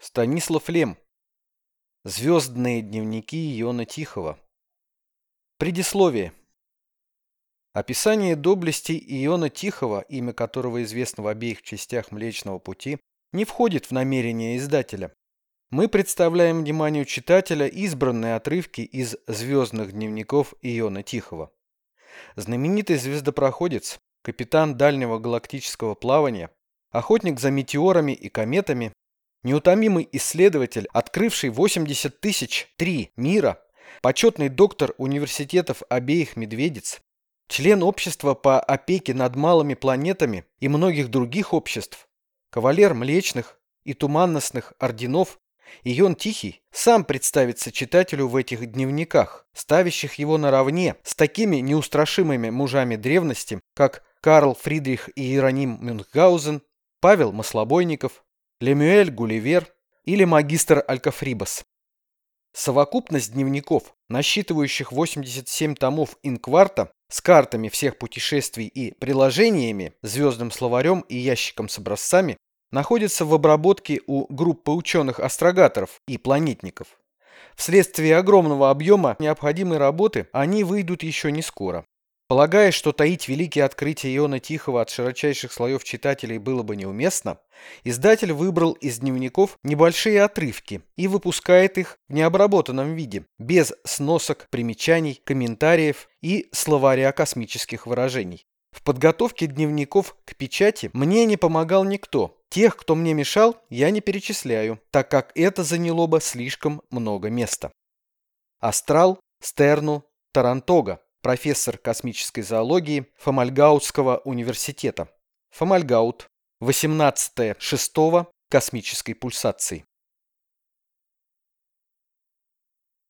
Станислав Лем. Звездные дневники Иона Тихого. Предисловие. Описание доблести Иона Тихого, имя которого известно в обеих частях Млечного Пути, не входит в намерение издателя. Мы представляем вниманию читателя избранные отрывки из звездных дневников Иона Тихого. Знаменитый звездопроходец, капитан дальнего галактического плавания, охотник за метеорами и кометами, Неутомимый исследователь, открывший 80 тысяч три мира, почетный доктор университетов обеих медведиц, член общества по опеке над малыми планетами и многих других обществ, кавалер млечных и туманностных орденов, Ион Тихий сам представится читателю в этих дневниках, ставящих его наравне с такими неустрашимыми мужами древности, как Карл Фридрих и Иероним Мюнхгаузен, Павел Маслобойников, Лемюэль Гулливер или магистр Алькафрибас. Совокупность дневников, насчитывающих 87 томов инкварта, с картами всех путешествий и приложениями, звездным словарем и ящиком с образцами, находится в обработке у группы ученых-астрогаторов и планетников. Вследствие огромного объема необходимой работы они выйдут еще не скоро. Полагая, что таить великие открытия Иона Тихого от широчайших слоев читателей было бы неуместно, издатель выбрал из дневников небольшие отрывки и выпускает их в необработанном виде, без сносок, примечаний, комментариев и словаря космических выражений. В подготовке дневников к печати мне не помогал никто. Тех, кто мне мешал, я не перечисляю, так как это заняло бы слишком много места. Астрал, Стерну, Тарантога профессор космической зоологии Фомальгаутского университета. Фомальгаут. 18.06. космической пульсации.